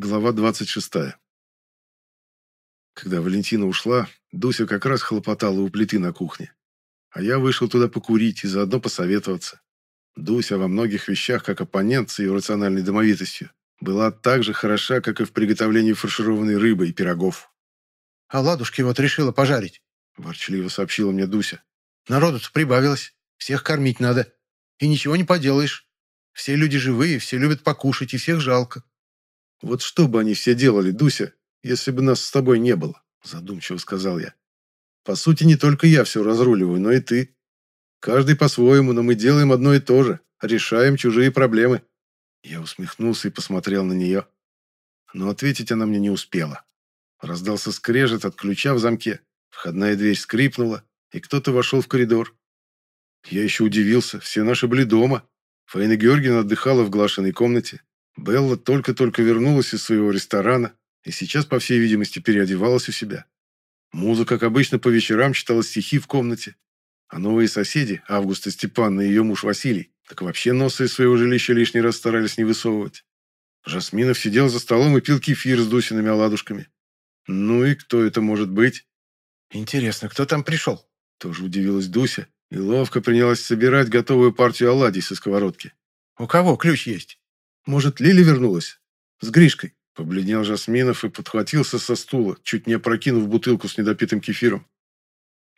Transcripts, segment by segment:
Глава 26. Когда Валентина ушла, Дуся как раз хлопотала у плиты на кухне. А я вышел туда покурить и заодно посоветоваться. Дуся во многих вещах, как оппонент с ее рациональной домовитостью, была так же хороша, как и в приготовлении фаршированной рыбы и пирогов. «А ладушки вот решила пожарить», – ворчливо сообщила мне Дуся. «Народу-то прибавилось. Всех кормить надо. И ничего не поделаешь. Все люди живые, все любят покушать, и всех жалко. «Вот что бы они все делали, Дуся, если бы нас с тобой не было?» Задумчиво сказал я. «По сути, не только я все разруливаю, но и ты. Каждый по-своему, но мы делаем одно и то же. Решаем чужие проблемы». Я усмехнулся и посмотрел на нее. Но ответить она мне не успела. Раздался скрежет от ключа в замке. Входная дверь скрипнула, и кто-то вошел в коридор. Я еще удивился, все наши были дома. Фаина Георгиевна отдыхала в глашенной комнате. Белла только-только вернулась из своего ресторана и сейчас, по всей видимости, переодевалась у себя. Муза, как обычно, по вечерам читала стихи в комнате. А новые соседи, Августа Степановна и ее муж Василий, так вообще носы из своего жилища лишний раз старались не высовывать. Жасминов сидел за столом и пил кефир с Дусиными оладушками. Ну и кто это может быть? Интересно, кто там пришел? Тоже удивилась Дуся и ловко принялась собирать готовую партию оладий со сковородки. У кого ключ есть? Может, Лили вернулась? С Гришкой?» Побледнел Жасминов и подхватился со стула, чуть не опрокинув бутылку с недопитым кефиром.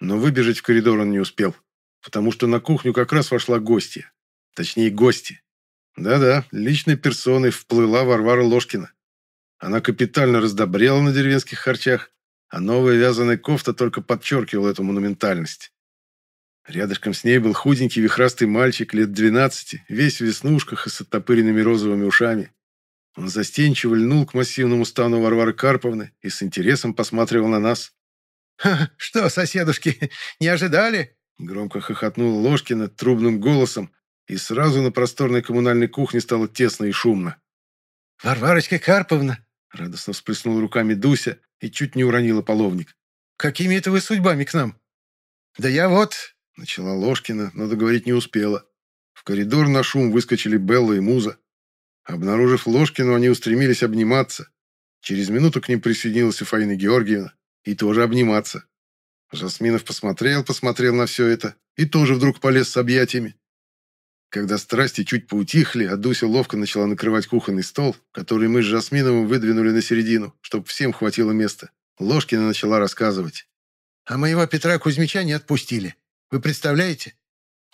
Но выбежать в коридор он не успел, потому что на кухню как раз вошла гостья. Точнее, гости. Да-да, личной персоной вплыла Варвара Ложкина. Она капитально раздобрела на деревенских харчах, а новая вязаная кофта только подчеркивала эту монументальность. Рядышком с ней был худенький вихрастый мальчик лет двенадцати, весь в веснушках и с оттопыренными розовыми ушами. Он застенчиво льнул к массивному стану Варвары Карповны и с интересом посматривал на нас. «Ха, что, соседушки, не ожидали?» Громко хохотнула Ложкина трубным голосом, и сразу на просторной коммунальной кухне стало тесно и шумно. «Варварочка Карповна!» Радостно всплеснула руками Дуся и чуть не уронила половник. «Какими это вы судьбами к нам?» «Да я вот Начала Ложкина, но договорить не успела. В коридор на шум выскочили Белла и Муза. Обнаружив Ложкину, они устремились обниматься. Через минуту к ним присоединилась и Фаина Георгиевна. И тоже обниматься. Жасминов посмотрел, посмотрел на все это и тоже вдруг полез с объятиями. Когда страсти чуть поутихли, а Дуся ловко начала накрывать кухонный стол, который мы с Жасминовым выдвинули на середину, чтобы всем хватило места, Ложкина начала рассказывать. «А моего Петра Кузьмича не отпустили. Вы представляете?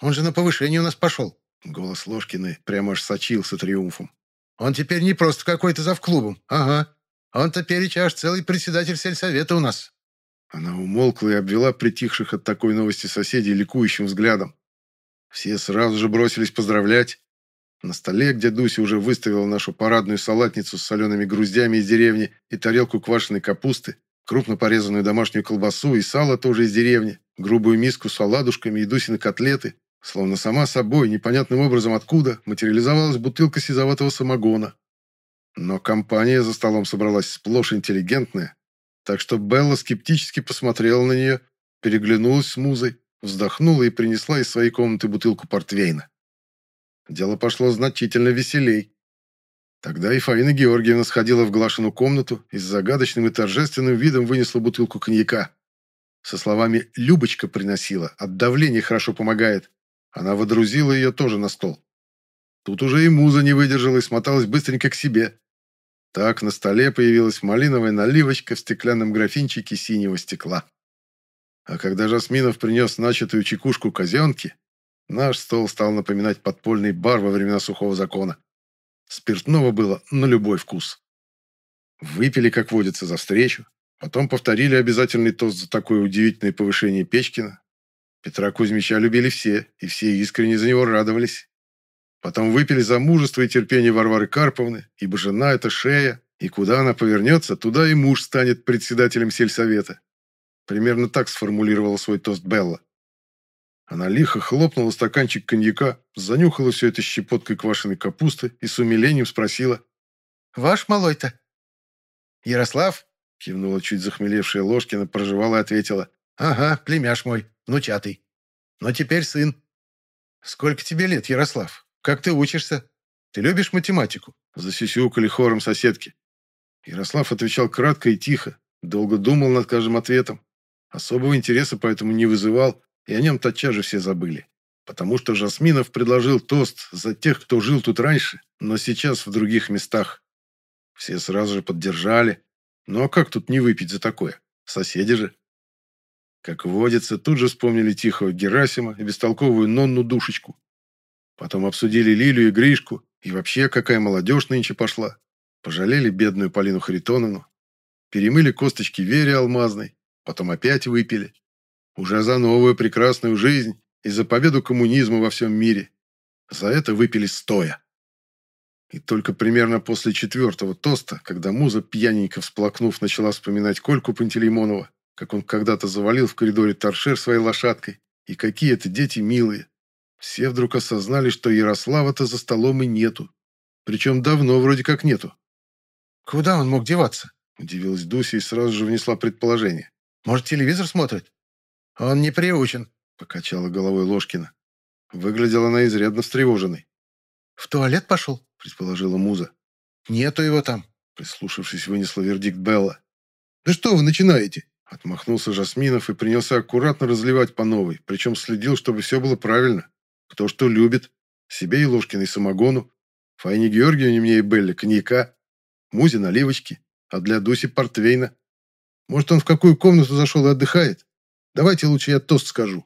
Он же на повышение у нас пошел». Голос Ложкиной прямо аж сочился триумфом. «Он теперь не просто какой-то завклубом. Ага. Он теперь аж целый председатель сельсовета у нас». Она умолкла и обвела притихших от такой новости соседей ликующим взглядом. Все сразу же бросились поздравлять. На столе, где Дуся уже выставила нашу парадную салатницу с солеными груздями из деревни и тарелку квашеной капусты, крупно порезанную домашнюю колбасу и сало тоже из деревни, грубую миску с оладушками и Дусины котлеты, словно сама собой, непонятным образом откуда, материализовалась бутылка сизоватого самогона. Но компания за столом собралась сплошь интеллигентная, так что Белла скептически посмотрела на нее, переглянулась с музой, вздохнула и принесла из своей комнаты бутылку портвейна. Дело пошло значительно веселей. Тогда и Фаина Георгиевна сходила в Глашину комнату и с загадочным и торжественным видом вынесла бутылку коньяка. Со словами «Любочка приносила, от давления хорошо помогает». Она водрузила ее тоже на стол. Тут уже и муза не выдержала и смоталась быстренько к себе. Так на столе появилась малиновая наливочка в стеклянном графинчике синего стекла. А когда Жасминов принес начатую чекушку казенки, наш стол стал напоминать подпольный бар во времена сухого закона. Спиртного было на любой вкус. Выпили, как водится, за встречу. Потом повторили обязательный тост за такое удивительное повышение Печкина. Петра Кузьмича любили все, и все искренне за него радовались. Потом выпили за мужество и терпение Варвары Карповны, ибо жена – это шея, и куда она повернется, туда и муж станет председателем сельсовета. Примерно так сформулировала свой тост Белла. Она лихо хлопнула стаканчик коньяка, занюхала все это щепоткой квашеной капусты и с умилением спросила. «Ваш малой-то?» «Ярослав?» — кивнула чуть захмелевшая Ложкина, проживала и ответила. «Ага, племяш мой, внучатый. Но теперь сын». «Сколько тебе лет, Ярослав? Как ты учишься? Ты любишь математику?» Засюсюкали хором соседки. Ярослав отвечал кратко и тихо, долго думал над каждым ответом. Особого интереса поэтому не вызывал, и о нем тотчас же все забыли. Потому что Жасминов предложил тост за тех, кто жил тут раньше, но сейчас в других местах. Все сразу же поддержали. Ну а как тут не выпить за такое? Соседи же. Как водится, тут же вспомнили тихого Герасима и бестолковую Нонну Душечку. Потом обсудили Лилю и Гришку, и вообще какая молодежь нынче пошла. Пожалели бедную Полину Харитоновну. Перемыли косточки Вере Алмазной, потом опять выпили. Уже за новую прекрасную жизнь и за победу коммунизма во всем мире. За это выпили стоя. И только примерно после четвертого тоста, когда муза, пьяненько всплакнув, начала вспоминать Кольку Пантелеймонова, как он когда-то завалил в коридоре торшер своей лошадкой, и какие это дети милые. Все вдруг осознали, что Ярослава-то за столом и нету. Причем давно вроде как нету. «Куда он мог деваться?» – удивилась Дуся и сразу же внесла предположение. «Может, телевизор смотрит?» «Он не приучен», – покачала головой Ложкина. Выглядела она изрядно встревоженной. «В туалет пошел?» – предположила Муза. «Нету его там», – прислушавшись, вынесла вердикт Белла. «Да что вы начинаете?» Отмахнулся Жасминов и принялся аккуратно разливать по новой, причем следил, чтобы все было правильно. Кто что любит. Себе и Ложкиной самогону, Файне Георгиевне мне и Белле коньяка, Музе наливочки, а для Дуси портвейна. Может, он в какую комнату зашел и отдыхает? Давайте лучше я тост скажу.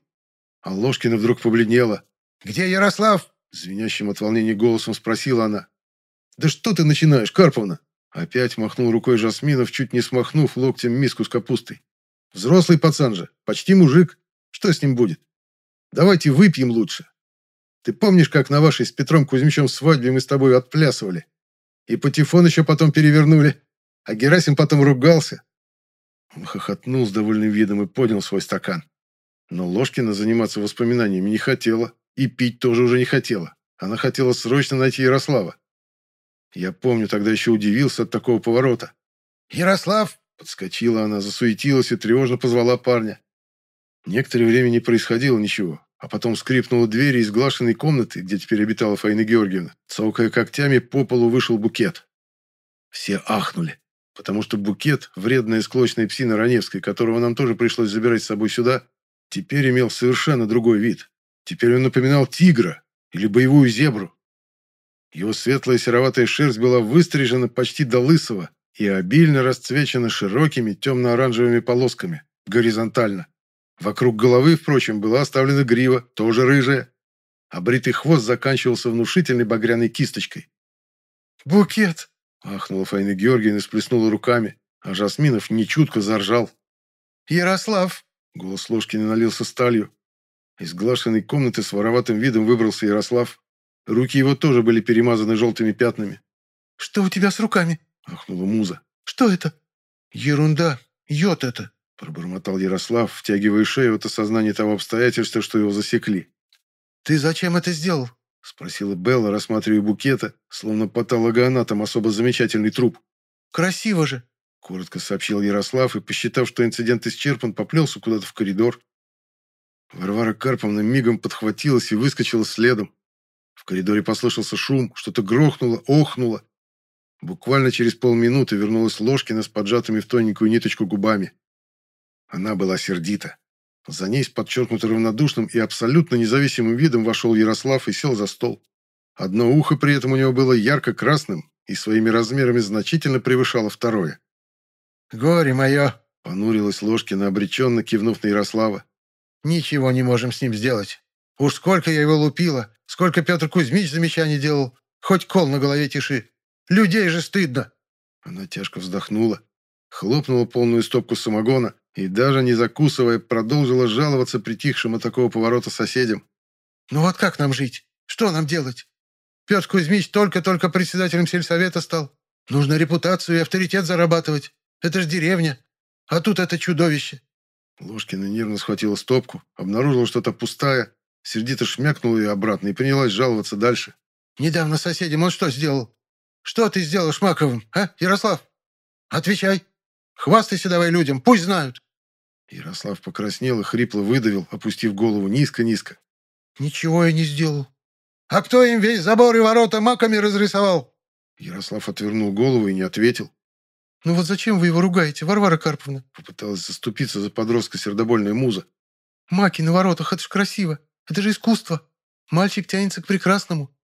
А Ложкина вдруг побледнела. «Где Ярослав?» Звенящим от волнения голосом спросила она. «Да что ты начинаешь, Карповна?» Опять махнул рукой Жасминов, чуть не смахнув локтем миску с капустой. Взрослый пацан же, почти мужик. Что с ним будет? Давайте выпьем лучше. Ты помнишь, как на вашей с Петром Кузьмичем свадьбе мы с тобой отплясывали? И патефон еще потом перевернули. А Герасим потом ругался. Он хохотнул с довольным видом и поднял свой стакан. Но Ложкина заниматься воспоминаниями не хотела. И пить тоже уже не хотела. Она хотела срочно найти Ярослава. Я помню, тогда еще удивился от такого поворота. «Ярослав!» Подскочила она, засуетилась и тревожно позвала парня. Некоторое время не происходило ничего, а потом скрипнула дверь из глашенной комнаты, где теперь обитала Фаина Георгиевна. Цокая когтями, по полу вышел букет. Все ахнули, потому что букет, вредная склочная псина Раневской, которого нам тоже пришлось забирать с собой сюда, теперь имел совершенно другой вид. Теперь он напоминал тигра или боевую зебру. Его светлая сероватая шерсть была выстрижена почти до лысого, и обильно расцвечена широкими темно-оранжевыми полосками, горизонтально. Вокруг головы, впрочем, была оставлена грива, тоже рыжая, а бритый хвост заканчивался внушительной багряной кисточкой. «Букет!» – ахнула Фаина Георгиевна и сплеснула руками, а Жасминов нечутко заржал. «Ярослав!» – голос Ложкина налился сталью. Из глашенной комнаты с вороватым видом выбрался Ярослав. Руки его тоже были перемазаны желтыми пятнами. «Что у тебя с руками?» ахнула Муза. «Что это?» «Ерунда. Йод это», — пробормотал Ярослав, втягивая шею от осознания того обстоятельства, что его засекли. «Ты зачем это сделал?» — спросила Белла, рассматривая букета, словно патологоанатом особо замечательный труп. «Красиво же!» — коротко сообщил Ярослав и, посчитав, что инцидент исчерпан, поплелся куда-то в коридор. Варвара Карповна мигом подхватилась и выскочила следом. В коридоре послышался шум, что-то грохнуло, охнуло. Буквально через полминуты вернулась Ложкина с поджатыми в тоненькую ниточку губами. Она была сердита. За ней с подчеркнуто равнодушным и абсолютно независимым видом вошел Ярослав и сел за стол. Одно ухо при этом у него было ярко-красным и своими размерами значительно превышало второе. «Горе мое!» — понурилась Ложкина, обреченно кивнув на Ярослава. «Ничего не можем с ним сделать. Уж сколько я его лупила, сколько Петр Кузьмич замечаний делал, хоть кол на голове тиши. Людей же стыдно!» Она тяжко вздохнула, хлопнула полную стопку самогона и, даже не закусывая, продолжила жаловаться притихшим от такого поворота соседям. «Ну вот как нам жить? Что нам делать? Петр Кузьмич только-только председателем сельсовета стал. Нужно репутацию и авторитет зарабатывать. Это ж деревня. А тут это чудовище». Ложкина нервно схватила стопку, обнаружила что-то пустая, сердито шмякнула ее обратно и принялась жаловаться дальше. «Недавно соседям он что сделал? Что ты сделал Шмаковым, а, Ярослав? Отвечай. Хвастайся давай людям, пусть знают. Ярослав покраснел и хрипло выдавил, опустив голову низко-низко. Ничего я не сделал. А кто им весь забор и ворота маками разрисовал? Ярослав отвернул голову и не ответил. «Ну вот зачем вы его ругаете, Варвара Карповна?» Попыталась заступиться за подростка сердобольная муза. «Маки на воротах, это ж красиво. Это же искусство. Мальчик тянется к прекрасному».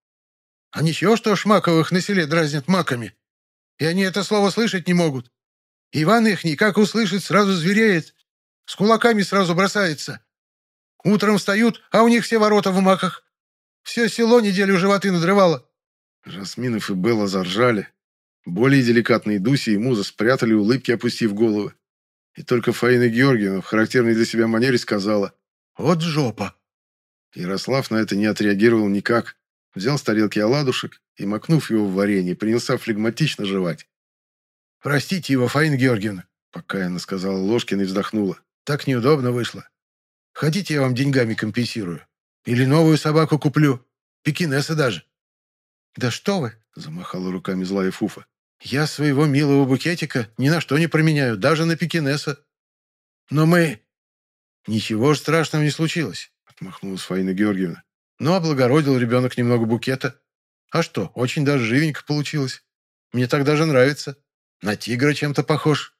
«А ничего, что Шмаковых на селе дразнят маками? И они это слово слышать не могут. Иван их никак услышит, сразу звереет. С кулаками сразу бросается. Утром встают, а у них все ворота в маках. Все село неделю животы надрывало». Жасминов и Белла заржали. Более деликатные Дуси и Муза спрятали улыбки, опустив головы. И только Фаина Георгиевна в характерной для себя манере сказала «Вот жопа!». Ярослав на это не отреагировал никак. Взял с тарелки оладушек и, макнув его в варенье, принялся флегматично жевать. «Простите его, Фаина Георгиевна», — покаянно сказала Ложкина и вздохнула. «Так неудобно вышло. Хотите, я вам деньгами компенсирую? Или новую собаку куплю? Пекинеса даже». «Да что вы!» — замахала руками злая Фуфа. Я своего милого букетика ни на что не променяю, даже на пекинеса. Но мы... Ничего ж страшного не случилось, отмахнулась Фаина Георгиевна. Ну, облагородил ребенок немного букета. А что, очень даже живенько получилось. Мне так даже нравится. На тигра чем-то похож.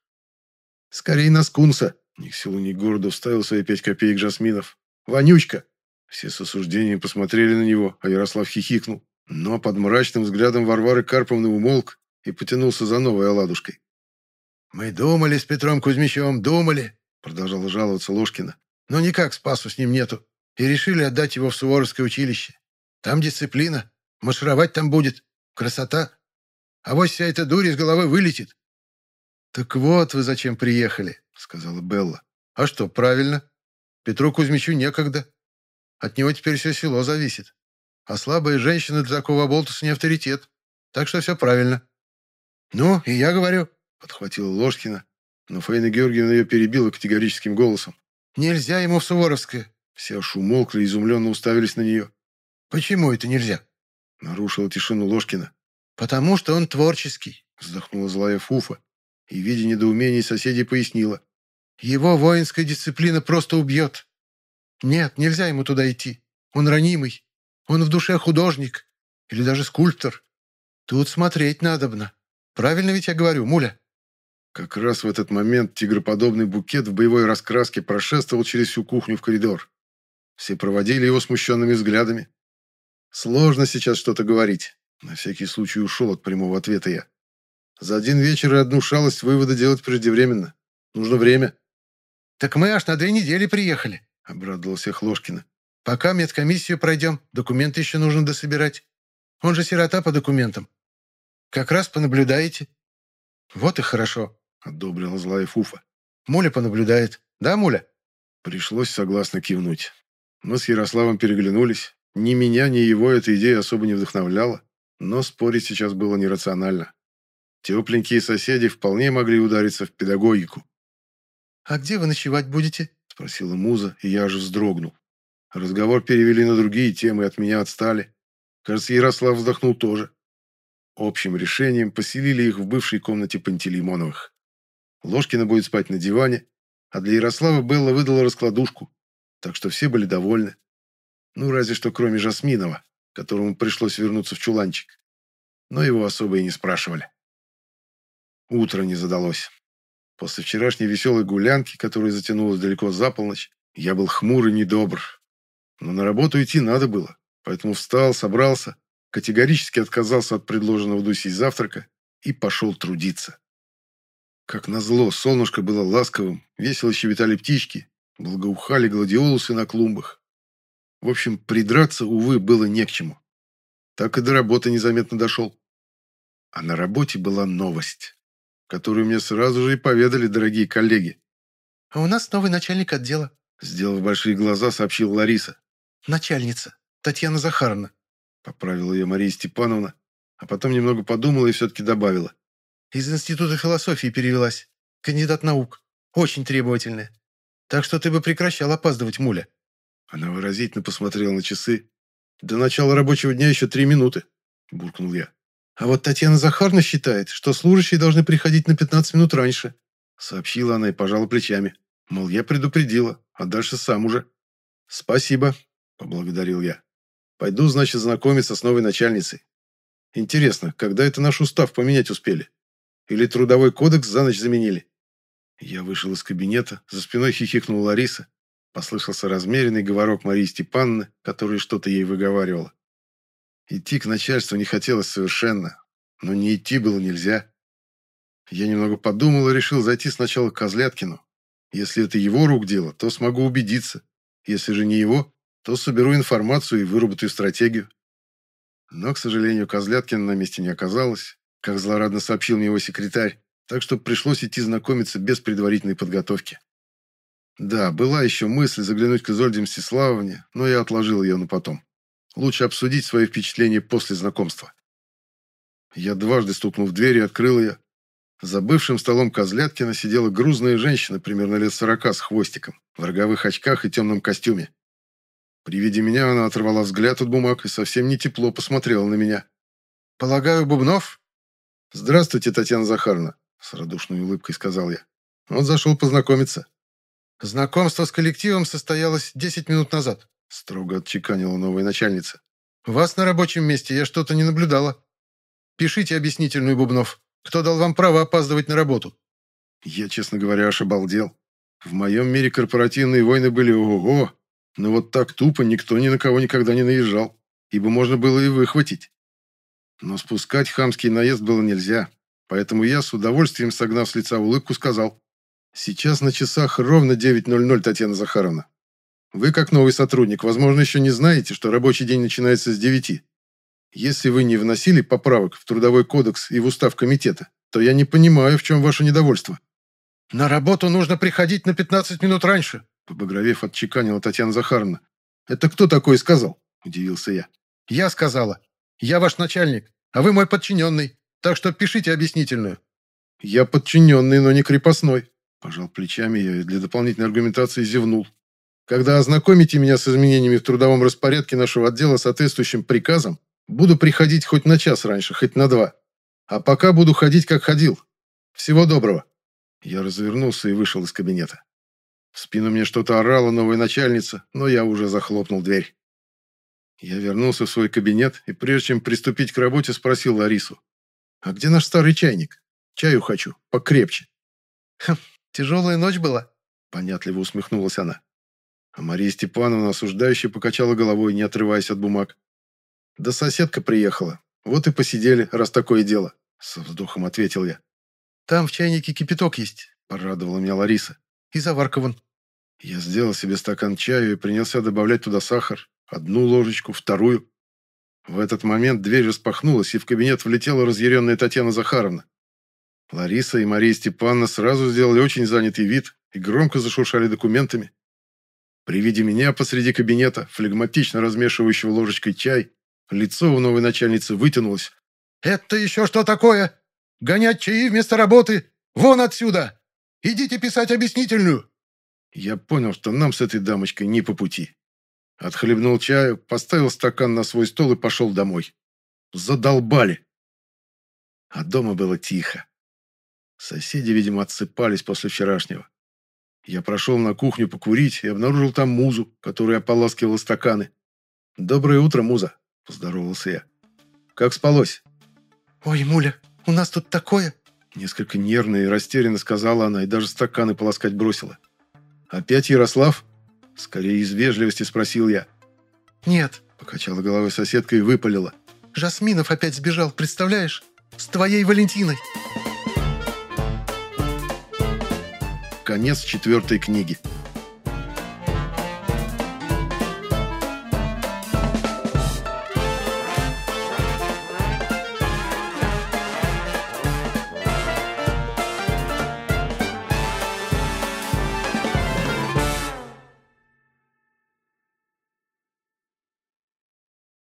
Скорее на скунса. Ни к селу, ни к городу вставил свои пять копеек Жасминов. Вонючка! Все с осуждением посмотрели на него, а Ярослав хихикнул. Но под мрачным взглядом Варвары Карповны умолк и потянулся за новой оладушкой. «Мы думали с Петром Кузьмичем, думали», — продолжала жаловаться Ложкина. «Но никак спасу с ним нету, и решили отдать его в Суворовское училище. Там дисциплина, маршировать там будет, красота. А вот вся эта дурь из головы вылетит». «Так вот вы зачем приехали», — сказала Белла. «А что, правильно. Петру Кузьмичу некогда. От него теперь все село зависит. А слабая женщина для такого болтуса не авторитет. Так что все правильно». «Ну, и я говорю», — подхватила Ложкина, но Фаина Георгиевна ее перебила категорическим голосом. «Нельзя ему в Суворовское». Все аж умолкли и изумленно уставились на нее. «Почему это нельзя?» — нарушила тишину Ложкина. «Потому что он творческий», — вздохнула злая Фуфа и, видя недоумение соседей, пояснила. «Его воинская дисциплина просто убьет. Нет, нельзя ему туда идти. Он ранимый. Он в душе художник. Или даже скульптор. Тут смотреть надобно. Правильно ведь я говорю, Муля?» Как раз в этот момент тигроподобный букет в боевой раскраске прошествовал через всю кухню в коридор. Все проводили его смущенными взглядами. Сложно сейчас что-то говорить. На всякий случай ушел от прямого ответа я. За один вечер и одну шалость вывода делать преждевременно. Нужно время. «Так мы аж на две недели приехали», — обрадовал всех Ложкина. «Пока медкомиссию пройдем, документы еще нужно дособирать. Он же сирота по документам. Как раз понаблюдаете». «Вот и хорошо», — одобрила злая Фуфа. «Муля понаблюдает. Да, Муля?» Пришлось согласно кивнуть. Мы с Ярославом переглянулись. Ни меня, ни его эта идея особо не вдохновляла, но спорить сейчас было нерационально. Тепленькие соседи вполне могли удариться в педагогику. «А где вы ночевать будете?» — спросила Муза, и я аж вздрогнул. Разговор перевели на другие темы и от меня отстали. Кажется, Ярослав вздохнул тоже. Общим решением поселили их в бывшей комнате Пантелеймоновых. Ложкина будет спать на диване, а для Ярослава Белла выдала раскладушку, так что все были довольны. Ну, разве что кроме Жасминова, которому пришлось вернуться в чуланчик. Но его особо и не спрашивали. Утро не задалось. После вчерашней веселой гулянки, которая затянулась далеко за полночь, я был хмур и недобр. Но на работу идти надо было, поэтому встал, собрался категорически отказался от предложенного Дусей завтрака и пошел трудиться. Как назло, солнышко было ласковым, весело щебетали птички, благоухали гладиолусы на клумбах. В общем, придраться, увы, было не к чему. Так и до работы незаметно дошел. А на работе была новость, которую мне сразу же и поведали дорогие коллеги. «А у нас новый начальник отдела», — сделав большие глаза, сообщил Лариса. «Начальница, Татьяна Захаровна. Поправила ее Мария Степановна, а потом немного подумала и все-таки добавила. Из Института философии перевелась. Кандидат наук. Очень требовательная. Так что ты бы прекращал опаздывать, Муля. Она выразительно посмотрела на часы. До начала рабочего дня еще три минуты, буркнул я. А вот Татьяна Захаровна считает, что служащие должны приходить на 15 минут раньше. Сообщила она и пожала плечами. Мол, я предупредила, а дальше сам уже. Спасибо, поблагодарил я. Пойду, значит, знакомиться с новой начальницей. Интересно, когда это наш устав поменять успели? Или трудовой кодекс за ночь заменили?» Я вышел из кабинета, за спиной хихикнула Лариса. Послышался размеренный говорок Марии Степановны, которая что-то ей выговаривала. Идти к начальству не хотелось совершенно, но не идти было нельзя. Я немного подумал и решил зайти сначала к Козляткину. Если это его рук дело, то смогу убедиться. Если же не его, то соберу информацию и выработаю стратегию. Но, к сожалению, Козляткина на месте не оказалось, как злорадно сообщил мне его секретарь, так что пришлось идти знакомиться без предварительной подготовки. Да, была еще мысль заглянуть к Изольде Мстиславовне, но я отложил ее на потом. Лучше обсудить свои впечатления после знакомства. Я дважды стукнул в дверь и открыл ее. За бывшим столом Козляткина сидела грузная женщина, примерно лет сорока, с хвостиком, в роговых очках и темном костюме. При виде меня она оторвала взгляд от бумаг и совсем не тепло посмотрела на меня. «Полагаю, Бубнов?» «Здравствуйте, Татьяна Захаровна», — с радушной улыбкой сказал я. Он зашел познакомиться. «Знакомство с коллективом состоялось десять минут назад», — строго отчеканила новая начальница. «Вас на рабочем месте я что-то не наблюдала. Пишите объяснительную, Бубнов. Кто дал вам право опаздывать на работу?» Я, честно говоря, аж обалдел. В моем мире корпоративные войны были ого-го, но вот так тупо никто ни на кого никогда не наезжал, ибо можно было и выхватить. Но спускать хамский наезд было нельзя, поэтому я, с удовольствием согнав с лица улыбку, сказал, «Сейчас на часах ровно 9.00, Татьяна Захаровна. Вы, как новый сотрудник, возможно, еще не знаете, что рабочий день начинается с 9. Если вы не вносили поправок в Трудовой кодекс и в устав комитета, то я не понимаю, в чем ваше недовольство». «На работу нужно приходить на 15 минут раньше», побагровев отчеканила Татьяна Захаровна. «Это кто такой сказал?» – удивился я. «Я сказала. Я ваш начальник, а вы мой подчиненный, так что пишите объяснительную». «Я подчиненный, но не крепостной», – пожал плечами я и для дополнительной аргументации зевнул. «Когда ознакомите меня с изменениями в трудовом распорядке нашего отдела соответствующим приказом, буду приходить хоть на час раньше, хоть на два. А пока буду ходить, как ходил. Всего доброго». Я развернулся и вышел из кабинета. В спину мне что-то орала новая начальница, но я уже захлопнул дверь. Я вернулся в свой кабинет и, прежде чем приступить к работе, спросил Ларису. «А где наш старый чайник? Чаю хочу, покрепче». «Хм, тяжелая ночь была?» Понятливо усмехнулась она. А Мария Степановна осуждающе покачала головой, не отрываясь от бумаг. «Да соседка приехала. Вот и посидели, раз такое дело», — со вздохом ответил я. «Там в чайнике кипяток есть», — порадовала меня Лариса. «И заварка вон». Я сделал себе стакан чаю и принялся добавлять туда сахар, Одну ложечку, вторую. В этот момент дверь распахнулась, и в кабинет влетела разъяренная Татьяна Захаровна. Лариса и Мария Степановна сразу сделали очень занятый вид и громко зашуршали документами. При виде меня посреди кабинета, флегматично размешивающего ложечкой чай, лицо у новой начальницы вытянулось. «Это еще что такое? Гонять чаи вместо работы? Вон отсюда! Идите писать объяснительную!» Я понял, что нам с этой дамочкой не по пути. Отхлебнул чаю, поставил стакан на свой стол и пошел домой. Задолбали. А дома было тихо. Соседи, видимо, отсыпались после вчерашнего. Я прошел на кухню покурить и обнаружил там Музу, которая ополаскивала стаканы. «Доброе утро, Муза», – поздоровался я. «Как спалось?» «Ой, Муля, у нас тут такое!» Несколько нервно и растерянно сказала она и даже стаканы полоскать бросила. «Опять Ярослав?» Скорее из вежливости спросил я. «Нет», — покачала головой соседка и выпалила. «Жасминов опять сбежал, представляешь? С твоей Валентиной!» Конец четвертой книги.